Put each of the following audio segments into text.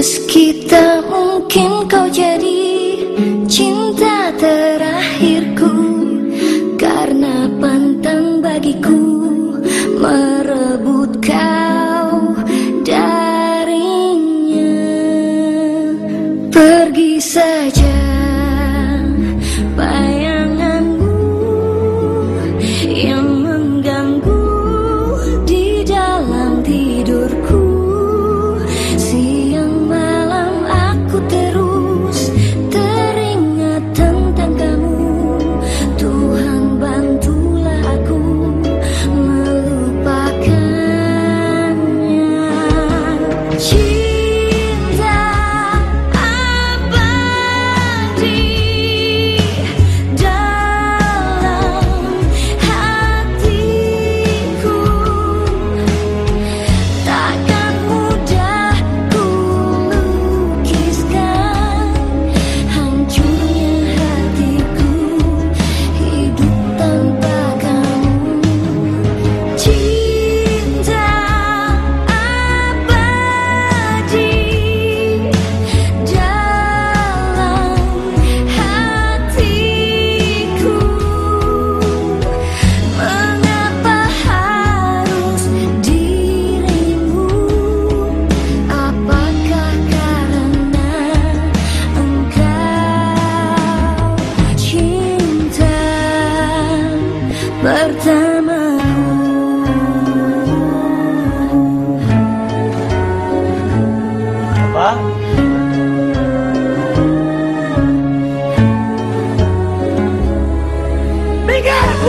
Meski tak mungkin kau jadi cinta terakhirku. Karena pantang bagiku merebut kau darinya. Pergi saja bayanganmu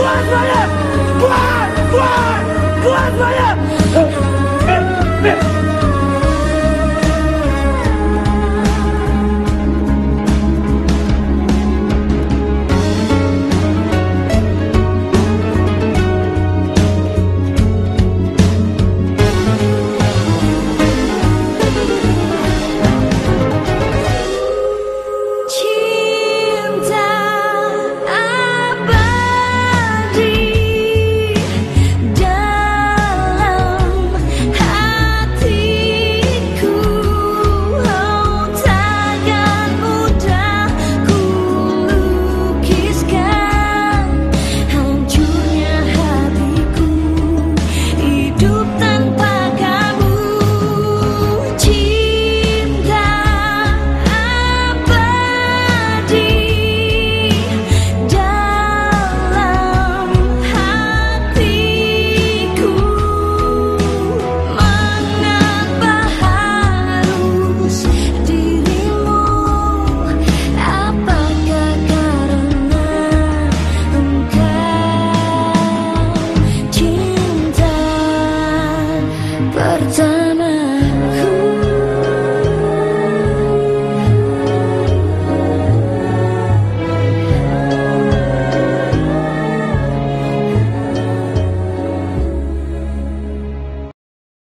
不负责任不爱不爱不爱责任别别